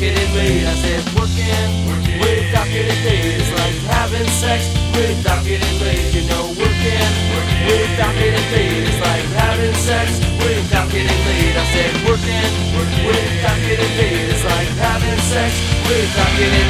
getting laid. I said working without getting paid is like having sex without getting laid. You know, working without getting paid is like having sex without getting laid. I said working without getting paid is like having sex getting laid.